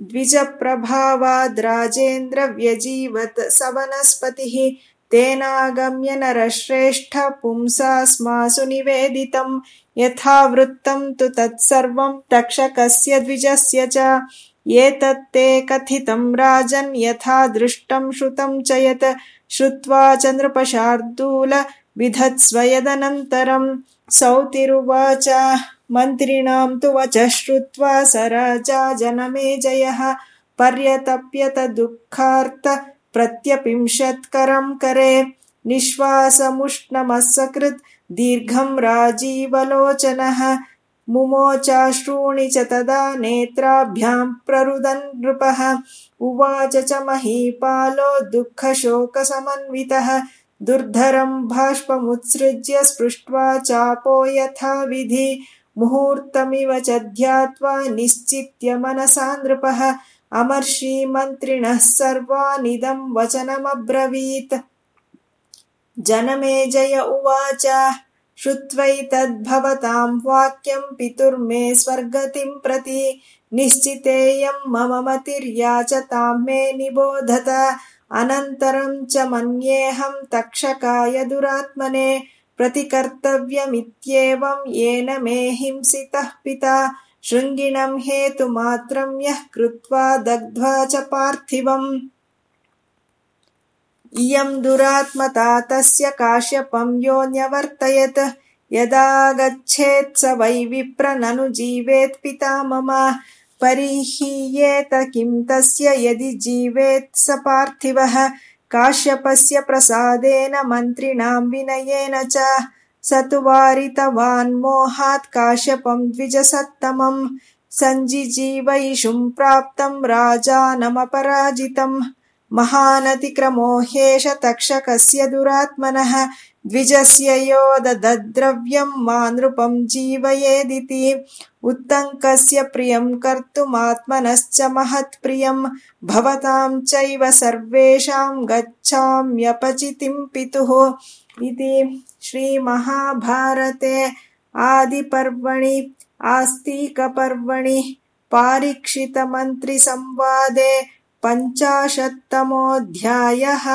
द्विजप्रभावाद्राजेन्द्र स वनस्पतिः तेनागम्य नरश्रेष्ठ पुंसास्मासु निवेदितम् यथा वृत्तम् तु तत्सर्वम् तक्षकस्य द्विजस्य च। एतत्ते कथितम् राजन् यथा दृष्टम् श्रुतम् च यत्। श्रुत्वा चन्द्रपशार्दूल विधत्स्व यदनन्तरम् सौतिरुवाच मन्त्रिणाम् तु वचः श्रुत्वा स राजा जनमेजयः पर्यतप्यत दुःखार्त प्रत्यपिंशत्करम् करे। निःश्वासमुष्णमसकृत् दीर्घम् राजीवलोचनः मुमोचाश्रूणि च तदा नेत्राभ्याम् प्ररुदन् नृपः। उवाच च महीपालो दुःखशोकसमन्वितः दुर्धरम् बाष्पमुत्सृज्य स्पृष्ट्वा चापो यथाविधि। मुहूर्तमिव च ध्यात्वा निश्चित्य मनसा नृपः। अमर्षीमन्त्रिणः सर्वानिदम् वचनमब्रवीत्। जनमेजय उवाच। श्रुत्वैतद्भवताम् वाक्यम् पितुर्मे स्वर्गतिम् प्रति। निश्चितेयम् मम मतिर्याचताम् मे निबोधत अनन्तरम् च मन्येऽहम् तक्षकाय दुरात्मने प्रतिकर्तव्यमित्येवम् येन मे हिंसितः पिता शृङ्गिणम् हेतुमात्रम् यः कृत्वा दग्ध्वा च पार्थिवम्। इयम् दुरात्मता तस्य काश्यपम् यो न्यवर्तयत् यदागच्छेत् स वै विप्र ननु जीवेत् पिता मम परिहीयेत किम् तस्य यदि जीवेत् स पार्थिवः? काश्यपस्य प्रसादेन मन्त्रिणाम् विनयेन च स तु वारितवान् काश्यपम् द्विजसत्तमम्। सञ्जिजीवयिषुम् प्राप्तम् राजानमपराजितम्। महानतिक्रमो ह्येष तक्षकस्य दुरात्मनः द्विजस्य यो दद्रव्यम् मा नृपम् जीवयेदिति उत्तङ्कस्य प्रियम् कर्तुमात्मनश्च महत्प्रियम् भवताम् चैव सर्वेषाम् गच्छाम्यपचितिम् पितुः। इति श्रीमहाभारते आदिपर्वणि आस्तिकपर्वणि पारीक्षितमन्त्रिसंवादे पञ्चाशत्तमोऽध्यायः